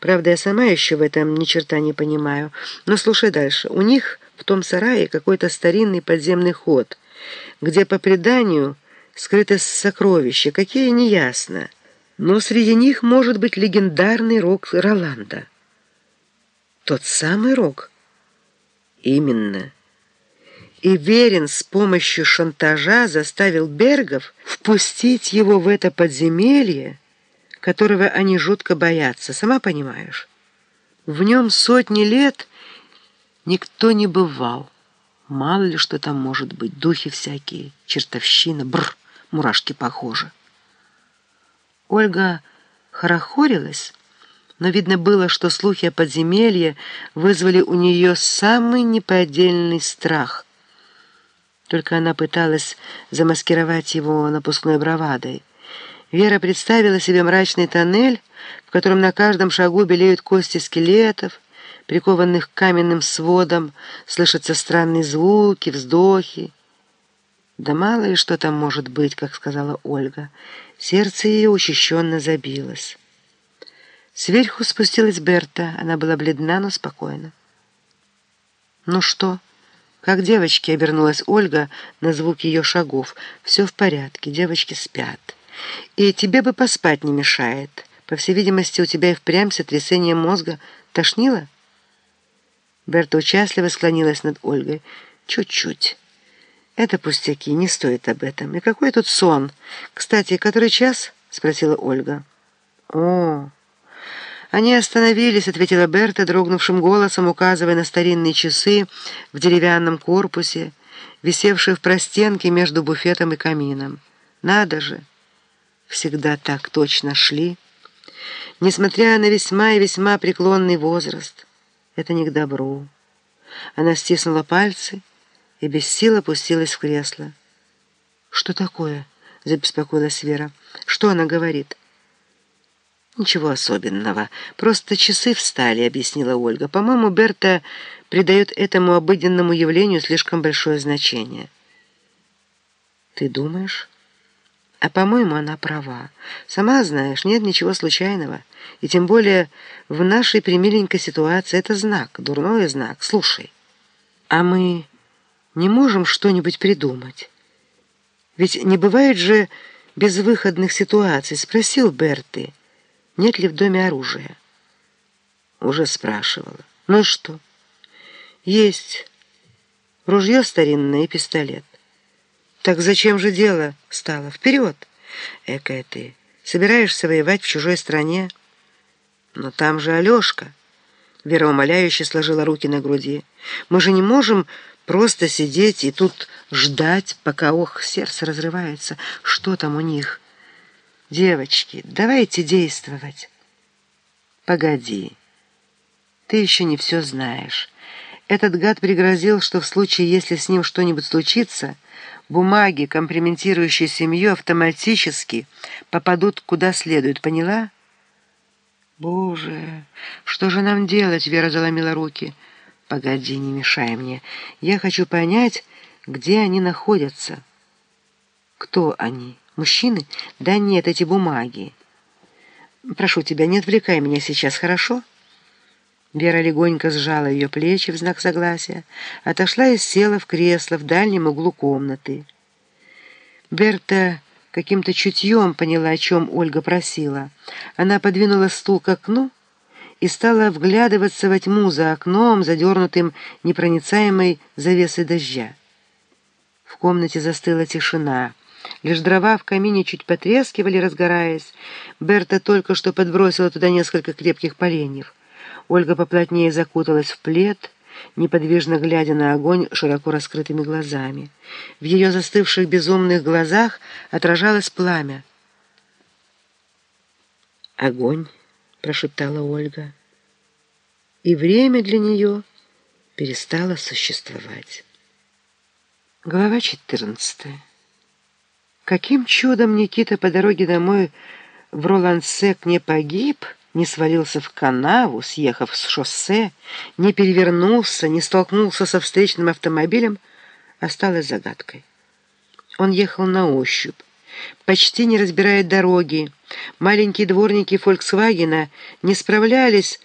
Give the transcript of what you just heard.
Правда, я сама еще в этом ни черта не понимаю. Но слушай дальше. У них в том сарае какой-то старинный подземный ход, где, по преданию, скрыто сокровища, какие неясно. Но среди них может быть легендарный рог Роланда. Тот самый рог? Именно. И Верин с помощью шантажа заставил Бергов впустить его в это подземелье, которого они жутко боятся, сама понимаешь. В нем сотни лет никто не бывал. Мало ли что там может быть, духи всякие, чертовщина, бр, мурашки похожи. Ольга хорохорилась, но видно было, что слухи о подземелье вызвали у нее самый неподдельный страх. Только она пыталась замаскировать его напускной бравадой. Вера представила себе мрачный тоннель, в котором на каждом шагу белеют кости скелетов, прикованных к каменным сводам, слышатся странные звуки, вздохи. Да мало ли что там может быть, как сказала Ольга. Сердце ее учащенно забилось. Сверху спустилась Берта. Она была бледна, но спокойна. «Ну что?» Как девочки обернулась Ольга на звук ее шагов. «Все в порядке, девочки спят». И тебе бы поспать не мешает. По всей видимости, у тебя и впрямь сотрясение мозга. Тошнило?» Берта участливо склонилась над Ольгой. «Чуть-чуть. Это пустяки, не стоит об этом. И какой тут сон? Кстати, который час?» — спросила Ольга. «О, они остановились», — ответила Берта дрогнувшим голосом, указывая на старинные часы в деревянном корпусе, висевшие в простенке между буфетом и камином. «Надо же!» Всегда так точно шли, несмотря на весьма и весьма преклонный возраст. Это не к добру. Она стиснула пальцы и без сил опустилась в кресло. «Что такое?» — забеспокоилась Вера. «Что она говорит?» «Ничего особенного. Просто часы встали», — объяснила Ольга. «По-моему, Берта придает этому обыденному явлению слишком большое значение». «Ты думаешь?» А, по-моему, она права. Сама знаешь, нет ничего случайного. И тем более в нашей примиленькой ситуации это знак, дурной знак. Слушай, а мы не можем что-нибудь придумать? Ведь не бывает же безвыходных ситуаций. Спросил Берты, нет ли в доме оружия. Уже спрашивала. Ну что? Есть ружье старинное и пистолет. Так зачем же дело стало? Вперед! Экая ты, собираешься воевать в чужой стране? Но там же Алешка. Вера умоляюще сложила руки на груди. Мы же не можем просто сидеть и тут ждать, пока, ох, сердце разрывается. Что там у них? Девочки, давайте действовать. Погоди. Ты еще не все знаешь. Этот гад пригрозил, что в случае, если с ним что-нибудь случится, бумаги, компрометирующие семью, автоматически попадут куда следует. Поняла? Боже, что же нам делать? Вера заломила руки. Погоди, не мешай мне. Я хочу понять, где они находятся. Кто они? Мужчины? Да нет, эти бумаги. Прошу тебя, не отвлекай меня сейчас, хорошо? Вера легонько сжала ее плечи в знак согласия, отошла и села в кресло в дальнем углу комнаты. Берта каким-то чутьем поняла, о чем Ольга просила. Она подвинула стул к окну и стала вглядываться во тьму за окном, задернутым непроницаемой завесой дождя. В комнате застыла тишина. Лишь дрова в камине чуть потрескивали, разгораясь. Берта только что подбросила туда несколько крепких поленьев. Ольга поплотнее закуталась в плед, неподвижно глядя на огонь широко раскрытыми глазами. В ее застывших безумных глазах отражалось пламя. «Огонь!» — прошептала Ольга. И время для нее перестало существовать. Глава 14 Каким чудом Никита по дороге домой в Ролансек не погиб — не свалился в канаву, съехав с шоссе, не перевернулся, не столкнулся со встречным автомобилем, осталось загадкой. Он ехал на ощупь, почти не разбирая дороги, Маленькие дворники «Фольксвагена» не справлялись